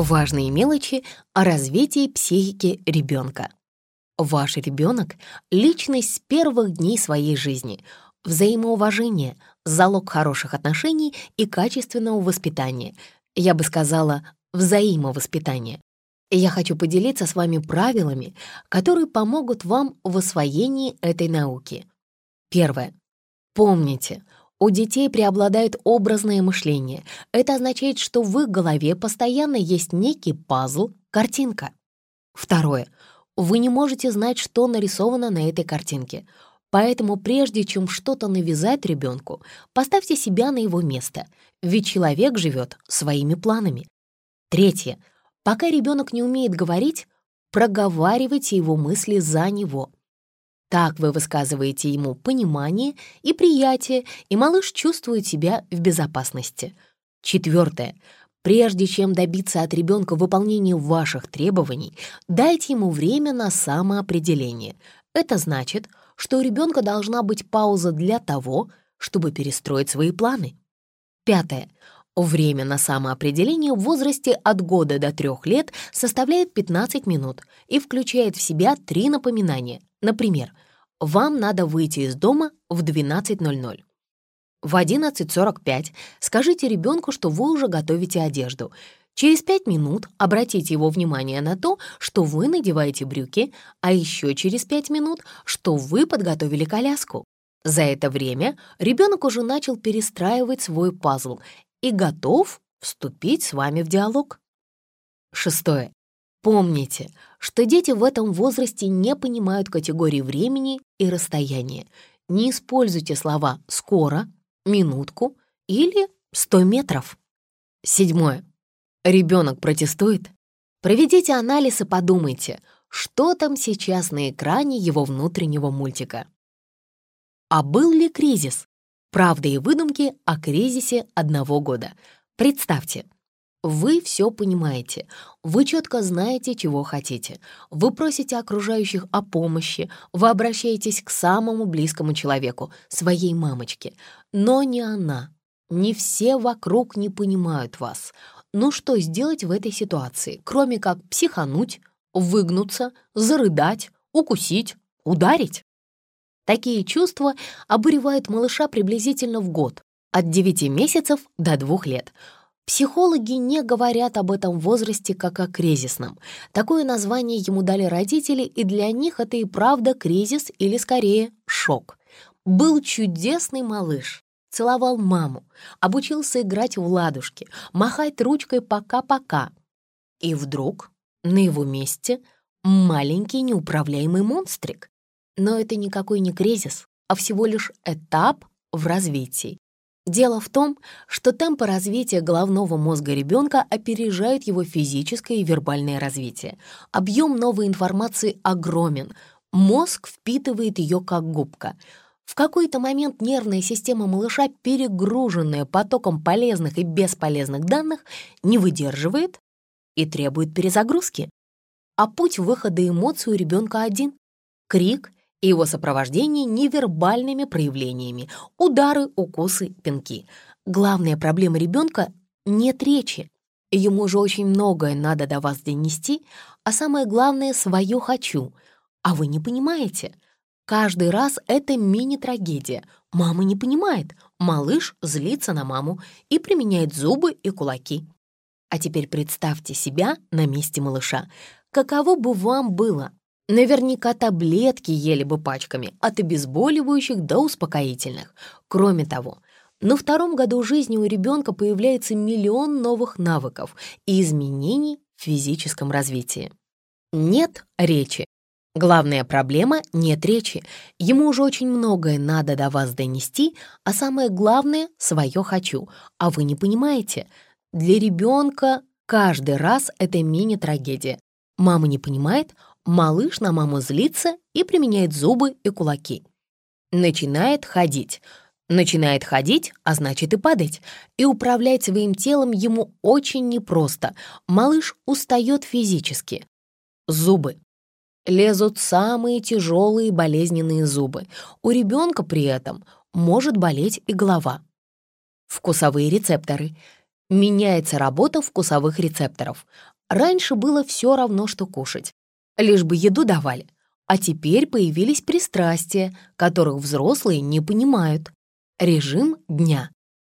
Важные мелочи о развитии психики ребенка. Ваш ребенок — личность с первых дней своей жизни. Взаимоуважение — залог хороших отношений и качественного воспитания. Я бы сказала, взаимовоспитания. Я хочу поделиться с вами правилами, которые помогут вам в освоении этой науки. Первое. Помните, у детей преобладает образное мышление. Это означает, что в их голове постоянно есть некий пазл, картинка. Второе. Вы не можете знать, что нарисовано на этой картинке. Поэтому прежде чем что-то навязать ребенку, поставьте себя на его место, ведь человек живет своими планами. Третье. Пока ребенок не умеет говорить, проговаривайте его мысли за него. Так вы высказываете ему понимание и приятие, и малыш чувствует себя в безопасности. Четвертое. Прежде чем добиться от ребенка выполнения ваших требований, дайте ему время на самоопределение. Это значит, что у ребенка должна быть пауза для того, чтобы перестроить свои планы. Пятое. Время на самоопределение в возрасте от года до трех лет составляет 15 минут и включает в себя три напоминания. Например, вам надо выйти из дома в 12.00. В 11.45 скажите ребенку, что вы уже готовите одежду. Через 5 минут обратите его внимание на то, что вы надеваете брюки, а еще через 5 минут, что вы подготовили коляску. За это время ребенок уже начал перестраивать свой пазл и готов вступить с вами в диалог. Шестое. Помните, что дети в этом возрасте не понимают категории времени и расстояния. Не используйте слова «скоро», «минутку» или «сто метров». Седьмое. Ребенок протестует? Проведите анализ и подумайте, что там сейчас на экране его внутреннего мультика. А был ли кризис? Правда и выдумки о кризисе одного года. Представьте, вы все понимаете, вы четко знаете, чего хотите. Вы просите окружающих о помощи, вы обращаетесь к самому близкому человеку, своей мамочке. Но не она, не все вокруг не понимают вас. Ну что сделать в этой ситуации, кроме как психануть, выгнуться, зарыдать, укусить, ударить? Такие чувства обуревают малыша приблизительно в год, от 9 месяцев до 2 лет. Психологи не говорят об этом возрасте как о кризисном. Такое название ему дали родители, и для них это и правда кризис или, скорее, шок. Был чудесный малыш, целовал маму, обучился играть в ладушки, махать ручкой «пока-пока». И вдруг на его месте маленький неуправляемый монстрик. Но это никакой не кризис, а всего лишь этап в развитии. Дело в том, что темпы развития головного мозга ребенка опережают его физическое и вербальное развитие. Объем новой информации огромен. Мозг впитывает ее как губка. В какой-то момент нервная система малыша, перегруженная потоком полезных и бесполезных данных, не выдерживает и требует перезагрузки. А путь выхода эмоций у ребенка один — крик и его сопровождение невербальными проявлениями — удары, укусы, пинки. Главная проблема ребенка — нет речи. Ему же очень многое надо до вас донести, а самое главное — свое «хочу». А вы не понимаете. Каждый раз это мини-трагедия. Мама не понимает, малыш злится на маму и применяет зубы и кулаки. А теперь представьте себя на месте малыша. Каково бы вам было, Наверняка таблетки ели бы пачками, от обезболивающих до успокоительных. Кроме того, на втором году жизни у ребенка появляется миллион новых навыков и изменений в физическом развитии. Нет речи. Главная проблема — нет речи. Ему уже очень многое надо до вас донести, а самое главное — свое «хочу». А вы не понимаете. Для ребенка каждый раз это мини-трагедия. Мама не понимает, Малыш на маму злится и применяет зубы и кулаки. Начинает ходить. Начинает ходить, а значит и падать. И управлять своим телом ему очень непросто. Малыш устает физически. Зубы. Лезут самые тяжелые болезненные зубы. У ребенка при этом может болеть и голова. Вкусовые рецепторы. Меняется работа вкусовых рецепторов. Раньше было все равно, что кушать. Лишь бы еду давали. А теперь появились пристрастия, которых взрослые не понимают. Режим дня.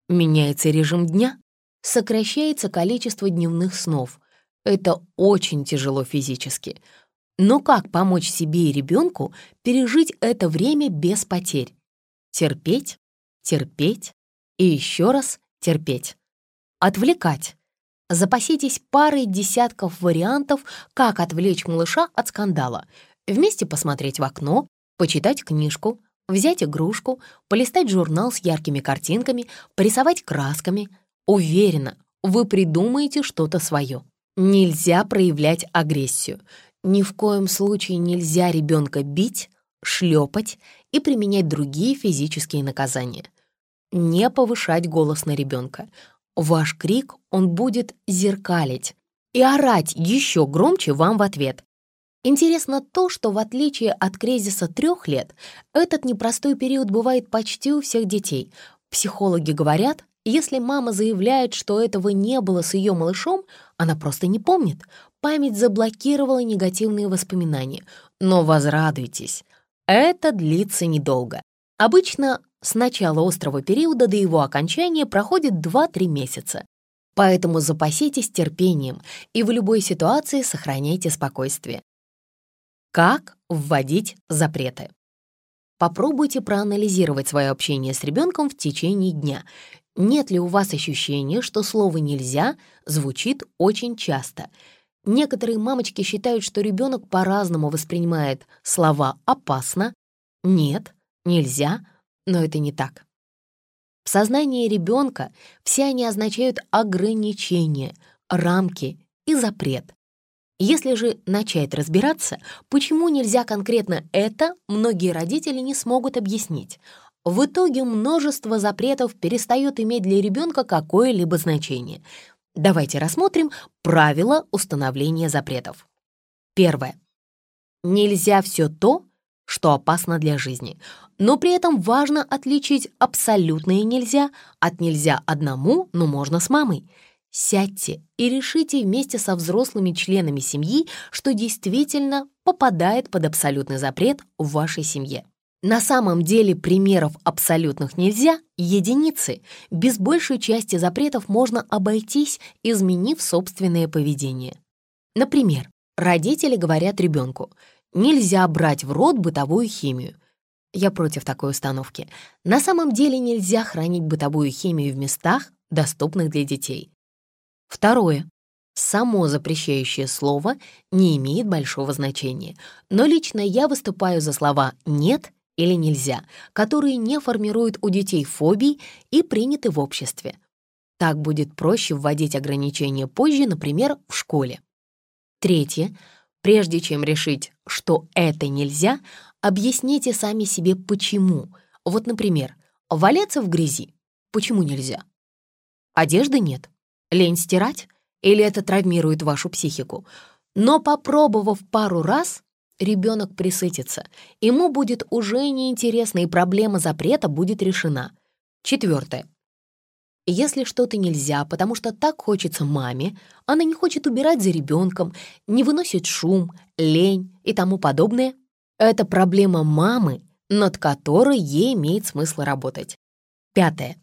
Меняется режим дня. Сокращается количество дневных снов. Это очень тяжело физически. Но как помочь себе и ребенку пережить это время без потерь? Терпеть, терпеть и еще раз терпеть. Отвлекать. Запаситесь парой десятков вариантов, как отвлечь малыша от скандала. Вместе посмотреть в окно, почитать книжку, взять игрушку, полистать журнал с яркими картинками, порисовать красками. Уверена, вы придумаете что-то свое. Нельзя проявлять агрессию. Ни в коем случае нельзя ребенка бить, шлепать и применять другие физические наказания. Не повышать голос на ребенка. Ваш крик он будет зеркалить и орать еще громче вам в ответ. Интересно то, что в отличие от кризиса трех лет, этот непростой период бывает почти у всех детей. Психологи говорят, если мама заявляет, что этого не было с ее малышом, она просто не помнит. Память заблокировала негативные воспоминания. Но возрадуйтесь, это длится недолго. Обычно с начала острого периода до его окончания проходит 2-3 месяца. Поэтому запаситесь терпением и в любой ситуации сохраняйте спокойствие. Как вводить запреты? Попробуйте проанализировать свое общение с ребенком в течение дня. Нет ли у вас ощущения, что слово «нельзя» звучит очень часто? Некоторые мамочки считают, что ребенок по-разному воспринимает слова «опасно», «нет», «нельзя», но это не так. В сознании ребенка все они означают ограничения, рамки и запрет. Если же начать разбираться, почему нельзя конкретно это, многие родители не смогут объяснить. В итоге множество запретов перестает иметь для ребенка какое-либо значение. Давайте рассмотрим правила установления запретов. Первое. Нельзя все то, что опасно для жизни, но при этом важно отличить абсолютное нельзя от нельзя одному, но можно с мамой. Сядьте и решите вместе со взрослыми членами семьи, что действительно попадает под абсолютный запрет в вашей семье. На самом деле примеров абсолютных нельзя — единицы. Без большей части запретов можно обойтись, изменив собственное поведение. Например, родители говорят ребенку «нельзя брать в рот бытовую химию». Я против такой установки. На самом деле нельзя хранить бытовую химию в местах, доступных для детей. Второе. Само запрещающее слово не имеет большого значения, но лично я выступаю за слова «нет» или «нельзя», которые не формируют у детей фобий и приняты в обществе. Так будет проще вводить ограничения позже, например, в школе. Третье. Прежде чем решить, что это нельзя, объясните сами себе почему. Вот, например, валяться в грязи. Почему нельзя? Одежды нет. Лень стирать? Или это травмирует вашу психику? Но попробовав пару раз, ребенок присытится. Ему будет уже неинтересно, и проблема запрета будет решена. Четвертое. Если что-то нельзя, потому что так хочется маме, она не хочет убирать за ребенком, не выносит шум, лень и тому подобное, это проблема мамы, над которой ей имеет смысл работать. Пятое.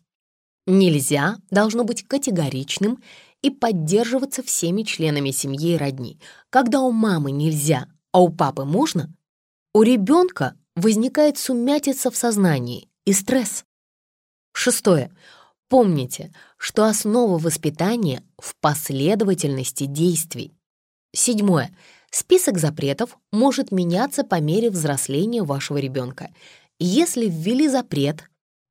Нельзя должно быть категоричным и поддерживаться всеми членами семьи и родни. Когда у мамы нельзя, а у папы можно, у ребенка возникает сумятица в сознании и стресс. Шестое. Помните, что основа воспитания в последовательности действий. Седьмое. Список запретов может меняться по мере взросления вашего ребенка. Если ввели запрет,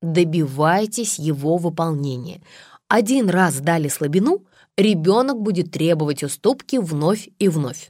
Добивайтесь его выполнения. Один раз дали слабину, ребенок будет требовать уступки вновь и вновь.